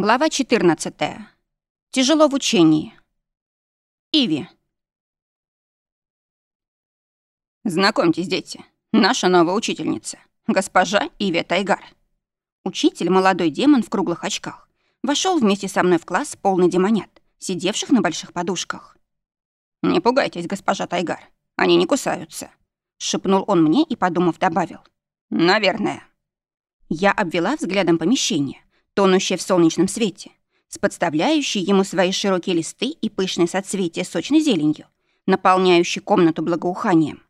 Глава 14. Тяжело в учении. Иви. Знакомьтесь, дети. Наша новая учительница. Госпожа Иви Тайгар. Учитель, молодой демон в круглых очках, вошел вместе со мной в класс полный демонят, сидевших на больших подушках. «Не пугайтесь, госпожа Тайгар. Они не кусаются», — шепнул он мне и, подумав, добавил. «Наверное». Я обвела взглядом помещение тонущая в солнечном свете, с подставляющей ему свои широкие листы и пышные соцветия сочной зеленью, наполняющей комнату благоуханием.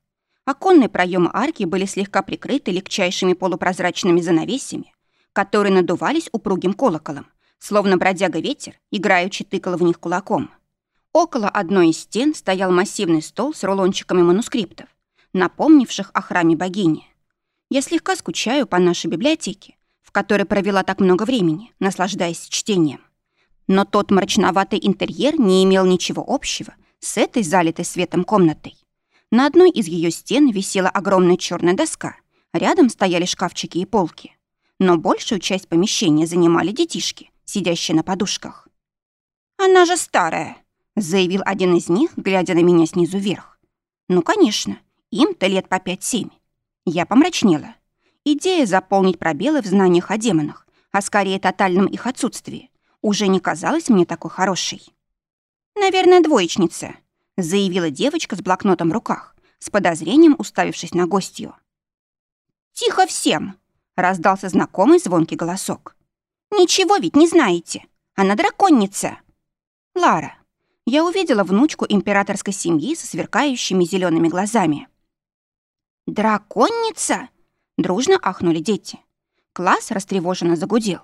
Оконные проемы арки были слегка прикрыты легчайшими полупрозрачными занавесями, которые надувались упругим колоколом, словно бродяга ветер, играючи тыкал в них кулаком. Около одной из стен стоял массивный стол с рулончиками манускриптов, напомнивших о храме богини. Я слегка скучаю по нашей библиотеке, в которой провела так много времени, наслаждаясь чтением. Но тот мрачноватый интерьер не имел ничего общего с этой залитой светом комнатой. На одной из ее стен висела огромная черная доска, рядом стояли шкафчики и полки. Но большую часть помещения занимали детишки, сидящие на подушках. «Она же старая», — заявил один из них, глядя на меня снизу вверх. «Ну, конечно, им-то лет по пять-семь». Я помрачнела. Идея заполнить пробелы в знаниях о демонах, а скорее тотальном их отсутствии, уже не казалась мне такой хорошей. «Наверное, двоечница», — заявила девочка с блокнотом в руках, с подозрением уставившись на гостью. «Тихо всем!» — раздался знакомый звонкий голосок. «Ничего ведь не знаете. Она драконница!» «Лара, я увидела внучку императорской семьи со сверкающими зелеными глазами». «Драконница?» Дружно ахнули дети. Класс растревоженно загудел.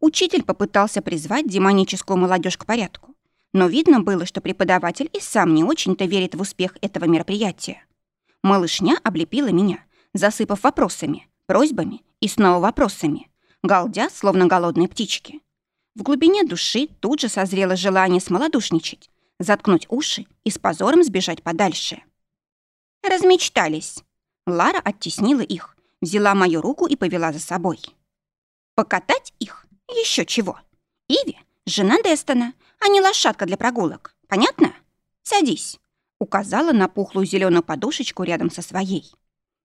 Учитель попытался призвать демоническую молодежь к порядку, но видно было, что преподаватель и сам не очень-то верит в успех этого мероприятия. Малышня облепила меня, засыпав вопросами, просьбами и снова вопросами, галдя, словно голодные птички. В глубине души тут же созрело желание смолодушничать, заткнуть уши и с позором сбежать подальше. Размечтались. Лара оттеснила их, взяла мою руку и повела за собой. Покатать их? Еще чего? Иви — жена Дестона, а не лошадка для прогулок. Понятно? Садись. Указала на пухлую зеленую подушечку рядом со своей.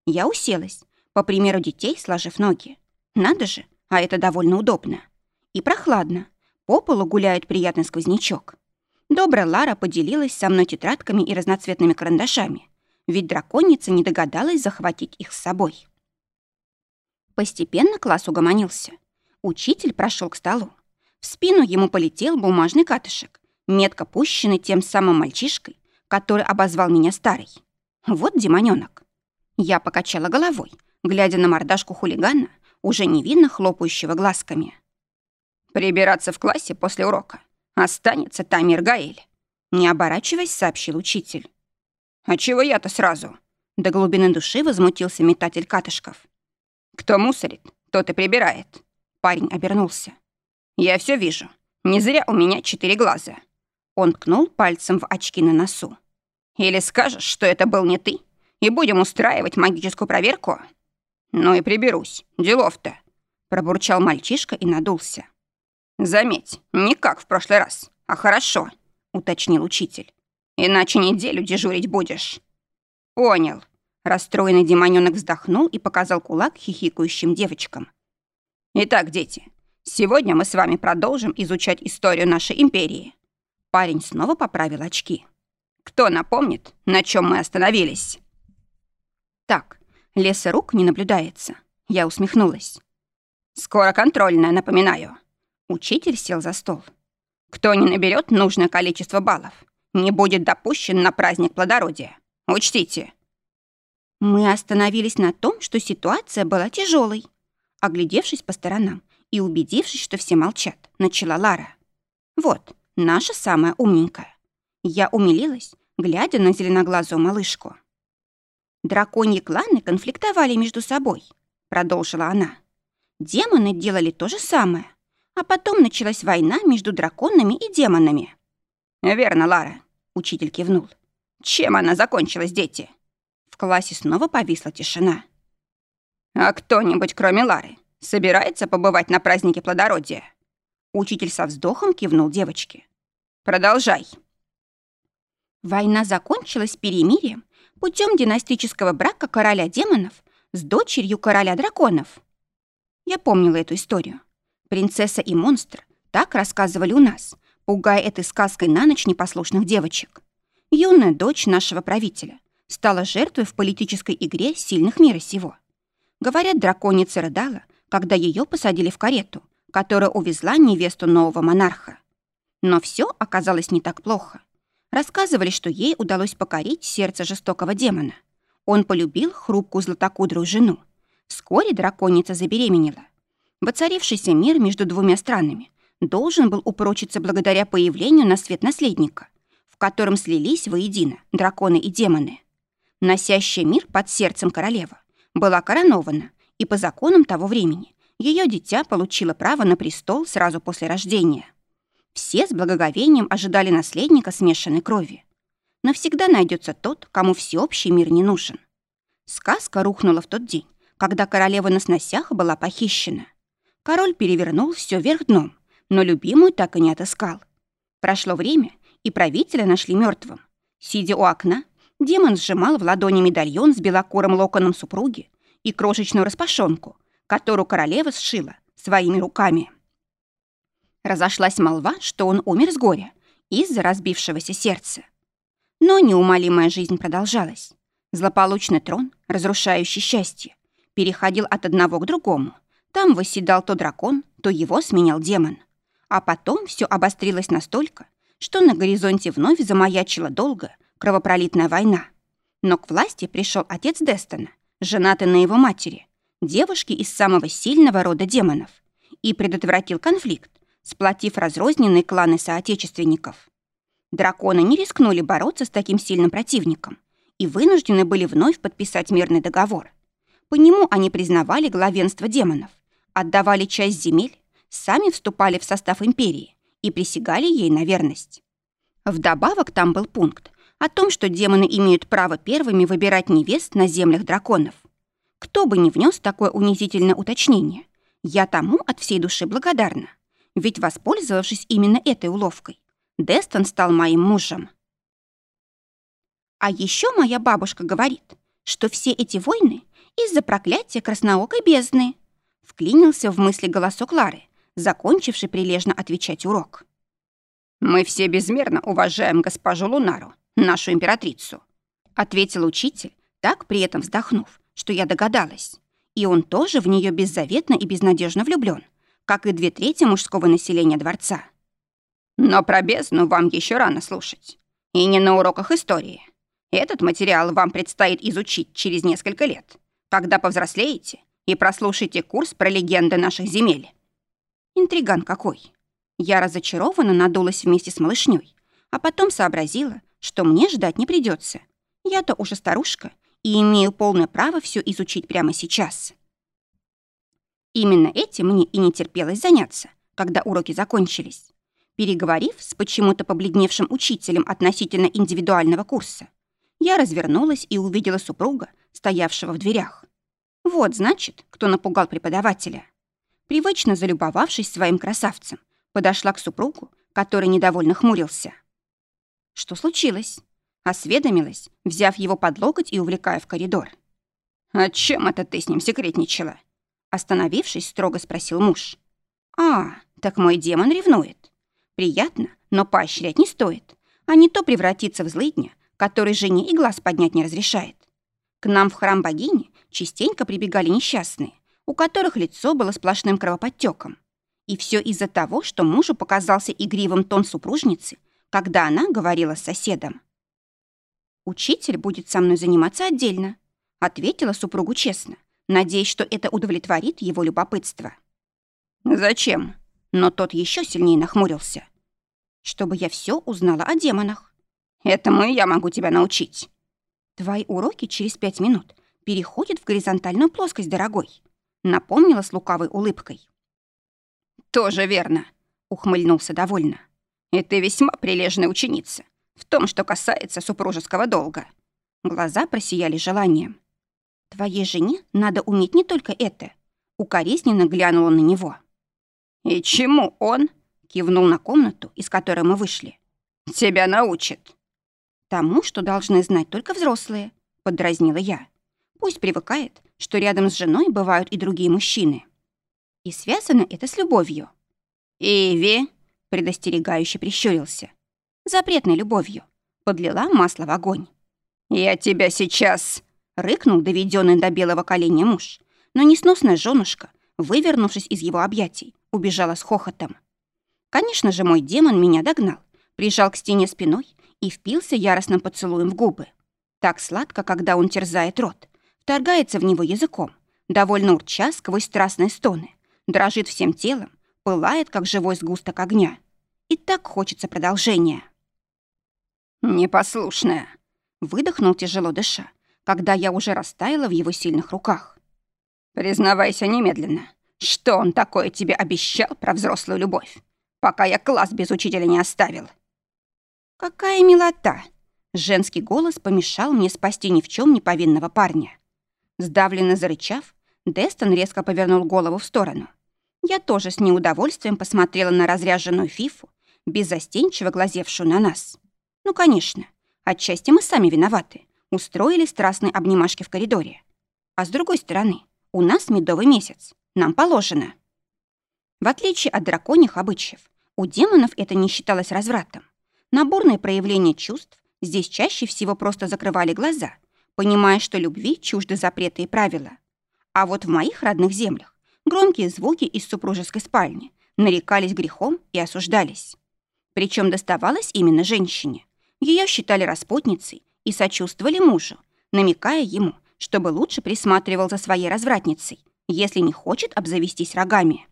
Я уселась, по примеру детей, сложив ноги. Надо же, а это довольно удобно. И прохладно. По полу гуляет приятный сквознячок. Добрая Лара поделилась со мной тетрадками и разноцветными карандашами, ведь драконица не догадалась захватить их с собой. Постепенно класс угомонился. Учитель прошел к столу. В спину ему полетел бумажный катышек, метко пущенный тем самым мальчишкой, который обозвал меня старой. Вот демонёнок. Я покачала головой, глядя на мордашку хулигана, уже невинно хлопающего глазками. «Прибираться в классе после урока. Останется Тамир Гаэль», — не оборачиваясь, сообщил учитель. «А чего я-то сразу?» До глубины души возмутился метатель катышков. «Кто мусорит, тот и прибирает». Парень обернулся. «Я все вижу. Не зря у меня четыре глаза». Он ткнул пальцем в очки на носу. «Или скажешь, что это был не ты, и будем устраивать магическую проверку?» «Ну и приберусь. Делов-то», — пробурчал мальчишка и надулся. «Заметь, не как в прошлый раз, а хорошо», — уточнил учитель. «Иначе неделю дежурить будешь». «Понял», Расстроенный демонёнок вздохнул и показал кулак хихикающим девочкам. «Итак, дети, сегодня мы с вами продолжим изучать историю нашей империи». Парень снова поправил очки. «Кто напомнит, на чем мы остановились?» «Так, леса рук не наблюдается». Я усмехнулась. «Скоро контрольная, напоминаю». Учитель сел за стол. «Кто не наберет нужное количество баллов, не будет допущен на праздник плодородия. Учтите, мы остановились на том, что ситуация была тяжелой. Оглядевшись по сторонам и убедившись, что все молчат, начала Лара. Вот, наша самая умненькая. Я умилилась, глядя на зеленоглазую малышку. Драконьи кланы конфликтовали между собой, продолжила она. Демоны делали то же самое, а потом началась война между драконами и демонами. Верно, Лара, учитель кивнул. Чем она закончилась, дети? Классе снова повисла тишина. «А кто-нибудь, кроме Лары, собирается побывать на празднике плодородия?» Учитель со вздохом кивнул девочке. «Продолжай». Война закончилась перемирием путем династического брака короля демонов с дочерью короля драконов. Я помнила эту историю. Принцесса и монстр так рассказывали у нас, пугая этой сказкой на ночь непослушных девочек. Юная дочь нашего правителя стала жертвой в политической игре сильных мира сего. Говорят, драконица рыдала, когда ее посадили в карету, которая увезла невесту нового монарха. Но все оказалось не так плохо. Рассказывали, что ей удалось покорить сердце жестокого демона. Он полюбил хрупкую златокудрую жену. Вскоре драконица забеременела. Воцарившийся мир между двумя странами должен был упрочиться благодаря появлению на свет наследника, в котором слились воедино драконы и демоны. Носящая мир под сердцем королева была коронована, и по законам того времени ее дитя получило право на престол сразу после рождения. Все с благоговением ожидали наследника смешанной крови. Навсегда найдется тот, кому всеобщий мир не нужен. Сказка рухнула в тот день, когда королева на сносях была похищена. Король перевернул все вверх дном, но любимую так и не отыскал. Прошло время, и правителя нашли мертвым. Сидя у окна, демон сжимал в ладони медальон с белокурым локоном супруги и крошечную распашонку, которую королева сшила своими руками. Разошлась молва, что он умер с горя из-за разбившегося сердца. Но неумолимая жизнь продолжалась. Злополучный трон, разрушающий счастье, переходил от одного к другому. Там восседал то дракон, то его сменял демон. А потом все обострилось настолько, что на горизонте вновь замаячила долгая кровопролитная война. Но к власти пришел отец Дестона, женатый на его матери, девушке из самого сильного рода демонов, и предотвратил конфликт, сплотив разрозненные кланы соотечественников. Драконы не рискнули бороться с таким сильным противником и вынуждены были вновь подписать мирный договор. По нему они признавали главенство демонов, отдавали часть земель, сами вступали в состав империи и присягали ей на верность. Вдобавок там был пункт о том, что демоны имеют право первыми выбирать невест на землях драконов. Кто бы ни внес такое унизительное уточнение, я тому от всей души благодарна. Ведь, воспользовавшись именно этой уловкой, Дестон стал моим мужем. А еще моя бабушка говорит, что все эти войны из-за проклятия красноокой бездны. Вклинился в мысли голосок Лары, закончивший прилежно отвечать урок. «Мы все безмерно уважаем госпожу Лунару, нашу императрицу», ответил учитель, так при этом вздохнув, что я догадалась. И он тоже в нее беззаветно и безнадежно влюблен, как и две трети мужского населения дворца. Но про бездну вам еще рано слушать. И не на уроках истории. Этот материал вам предстоит изучить через несколько лет, когда повзрослеете и прослушаете курс про легенды наших земель. Интриган какой. Я разочарованно надулась вместе с малышней, а потом сообразила, что мне ждать не придется. Я-то уже старушка и имею полное право все изучить прямо сейчас. Именно этим мне и не терпелось заняться, когда уроки закончились. Переговорив с почему-то побледневшим учителем относительно индивидуального курса, я развернулась и увидела супруга, стоявшего в дверях. Вот, значит, кто напугал преподавателя. Привычно залюбовавшись своим красавцем, подошла к супругу, который недовольно хмурился. Что случилось? Осведомилась, взяв его под локоть и увлекая в коридор. «О чем это ты с ним секретничала?» Остановившись, строго спросил муж. «А, так мой демон ревнует. Приятно, но поощрять не стоит, а не то превратиться в злыдня, который жене и глаз поднять не разрешает. К нам в храм богини частенько прибегали несчастные, у которых лицо было сплошным кровоподтеком. И все из-за того, что мужу показался игривым тон супружницы, когда она говорила с соседом. «Учитель будет со мной заниматься отдельно», — ответила супругу честно, надеясь, что это удовлетворит его любопытство. «Зачем?» Но тот еще сильнее нахмурился. «Чтобы я все узнала о демонах». «Этому и я могу тебя научить». «Твои уроки через пять минут переходят в горизонтальную плоскость, дорогой», напомнила с лукавой улыбкой. «Тоже верно», — ухмыльнулся довольно. «И ты весьма прилежная ученица в том, что касается супружеского долга». Глаза просияли желанием. Твоей жене надо уметь не только это. Укоризненно глянула на него. И чему он? кивнул на комнату, из которой мы вышли. «Тебя научит». «Тому, что должны знать только взрослые», — подразнила я. «Пусть привыкает, что рядом с женой бывают и другие мужчины. И связано это с любовью». «Иви», — предостерегающе прищурился. «Запретной любовью». Подлила масло в огонь. «Я тебя сейчас...» — рыкнул доведенный до белого коленя муж. Но несносная женушка, вывернувшись из его объятий, убежала с хохотом. Конечно же, мой демон меня догнал, прижал к стене спиной и впился яростным поцелуем в губы. Так сладко, когда он терзает рот, вторгается в него языком, довольно урча сквозь страстные стоны, дрожит всем телом, пылает, как живой сгусток огня. И так хочется продолжения. «Непослушная», — выдохнул тяжело дыша, когда я уже растаяла в его сильных руках. «Признавайся немедленно, что он такое тебе обещал про взрослую любовь, пока я класс без учителя не оставил?» «Какая милота!» Женский голос помешал мне спасти ни в чем не повинного парня. Сдавленно зарычав, Дестон резко повернул голову в сторону. Я тоже с неудовольствием посмотрела на разряженную фифу, беззастенчиво глазевшую на нас. Ну, конечно, отчасти мы сами виноваты. Устроили страстные обнимашки в коридоре. А с другой стороны, у нас медовый месяц. Нам положено. В отличие от драконьих обычаев, у демонов это не считалось развратом. Наборные проявления чувств здесь чаще всего просто закрывали глаза, понимая, что любви чужды запреты и правила. А вот в моих родных землях громкие звуки из супружеской спальни нарекались грехом и осуждались. Причем доставалось именно женщине. Ее считали распутницей и сочувствовали мужу, намекая ему, чтобы лучше присматривал за своей развратницей, если не хочет обзавестись рогами.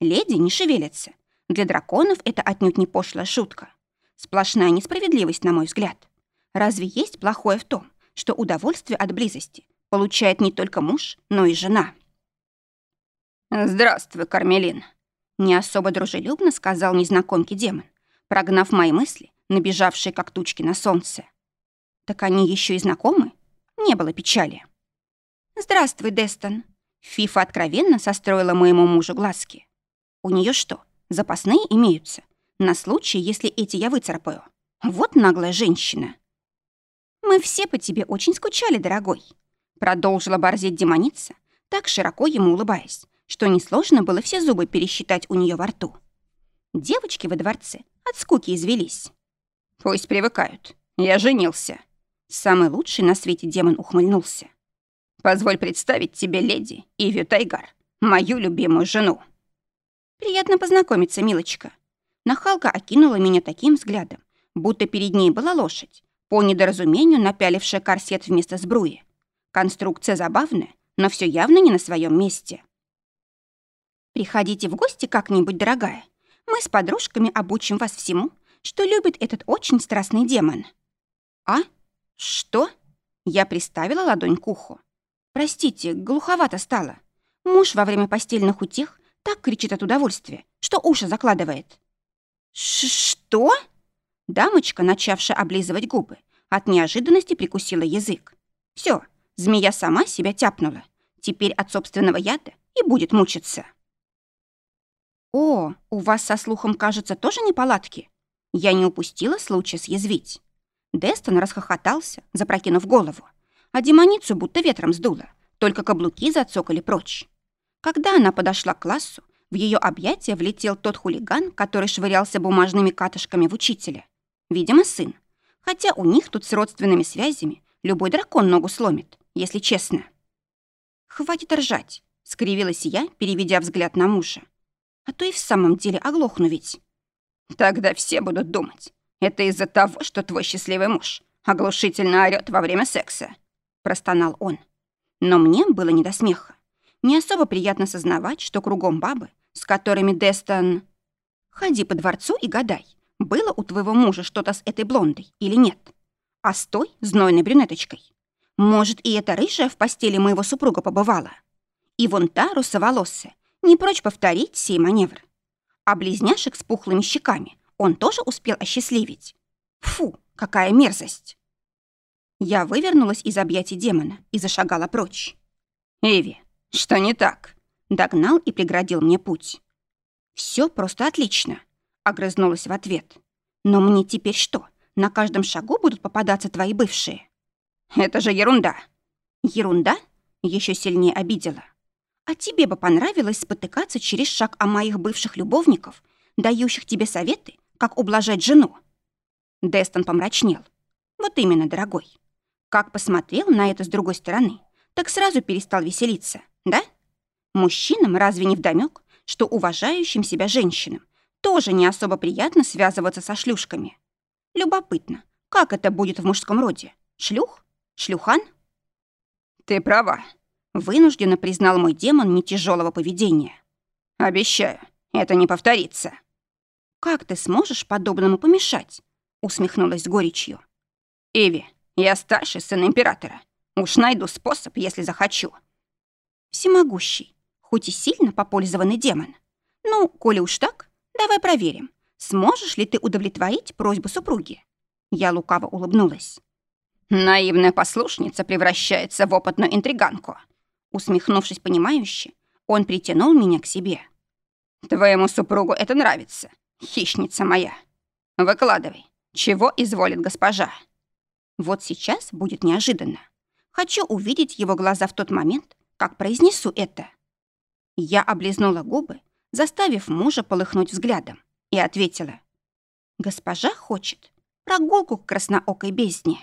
Леди не шевелятся. Для драконов это отнюдь не пошлая шутка. Сплошная несправедливость, на мой взгляд. Разве есть плохое в том, что удовольствие от близости получает не только муж, но и жена? «Здравствуй, Кармелин», — не особо дружелюбно сказал незнакомкий демон, прогнав мои мысли, набежавшие как тучки на солнце. Так они еще и знакомы? Не было печали. «Здравствуй, Дестон». Фифа откровенно состроила моему мужу глазки. «У нее что, запасные имеются? На случай, если эти я выцарапаю. Вот наглая женщина». «Мы все по тебе очень скучали, дорогой», продолжила борзеть демоница, так широко ему улыбаясь, что несложно было все зубы пересчитать у нее во рту. Девочки во дворце от скуки извелись. «Пусть привыкают. Я женился». Самый лучший на свете демон ухмыльнулся. «Позволь представить тебе леди Ивью Тайгар, мою любимую жену». «Приятно познакомиться, милочка». Нахалка окинула меня таким взглядом, будто перед ней была лошадь, по недоразумению напялившая корсет вместо сбруи. Конструкция забавная, но все явно не на своем месте. «Приходите в гости как-нибудь, дорогая. Мы с подружками обучим вас всему, что любит этот очень страстный демон». «А? Что?» Я приставила ладонь к уху. «Простите, глуховато стало. Муж во время постельных утех так кричит от удовольствия, что уши закладывает». Ш «Что?» Дамочка, начавшая облизывать губы, от неожиданности прикусила язык. Все, змея сама себя тяпнула. Теперь от собственного яда и будет мучиться. «О, у вас со слухом, кажется, тоже неполадки?» Я не упустила случая съязвить. Дестон расхохотался, запрокинув голову, а демоницу будто ветром сдуло, только каблуки зацокали прочь. Когда она подошла к классу, в ее объятия влетел тот хулиган, который швырялся бумажными катышками в учителя. Видимо, сын. Хотя у них тут с родственными связями любой дракон ногу сломит, если честно. «Хватит ржать», — скривилась я, переведя взгляд на мужа. «А то и в самом деле оглохну ведь». Тогда все будут думать, это из-за того, что твой счастливый муж оглушительно орёт во время секса», — простонал он. Но мне было не до смеха. Не особо приятно сознавать, что кругом бабы, с которыми Дестон... Ходи по дворцу и гадай, было у твоего мужа что-то с этой блондой или нет. А с той знойной брюнеточкой. Может, и эта рыжая в постели моего супруга побывала. И вон та русоволосая, не прочь повторить сей маневр. А близняшек с пухлыми щеками он тоже успел осчастливить. Фу, какая мерзость! Я вывернулась из объятий демона и зашагала прочь. «Эви, что не так?» Догнал и преградил мне путь. Все просто отлично. Огрызнулась в ответ. Но мне теперь что, на каждом шагу будут попадаться твои бывшие? Это же ерунда. Ерунда? Еще сильнее обидела. А тебе бы понравилось спотыкаться через шаг о моих бывших любовников, дающих тебе советы, как ублажать жену? Дестон помрачнел. Вот именно, дорогой. Как посмотрел на это с другой стороны, так сразу перестал веселиться, да? Мужчинам разве не вдомёк, что уважающим себя женщинам тоже не особо приятно связываться со шлюшками? Любопытно, как это будет в мужском роде? Шлюх? Шлюхан? Ты права, вынужденно признал мой демон не тяжелого поведения. Обещаю, это не повторится. Как ты сможешь подобному помешать? усмехнулась горечью. Эви, я старший сын императора. Уж найду способ, если захочу. Всемогущий, хоть и сильно попользованный демон. Ну, коли уж так, давай проверим, сможешь ли ты удовлетворить просьбу супруги. Я лукаво улыбнулась. Наивная послушница превращается в опытную интриганку. Усмехнувшись понимающе, он притянул меня к себе. Твоему супругу это нравится, хищница моя. Выкладывай, чего изволит госпожа? Вот сейчас будет неожиданно. Хочу увидеть его глаза в тот момент, как произнесу это. Я облизнула губы, заставив мужа полыхнуть взглядом, и ответила. «Госпожа хочет прогулку к красноокой бездне».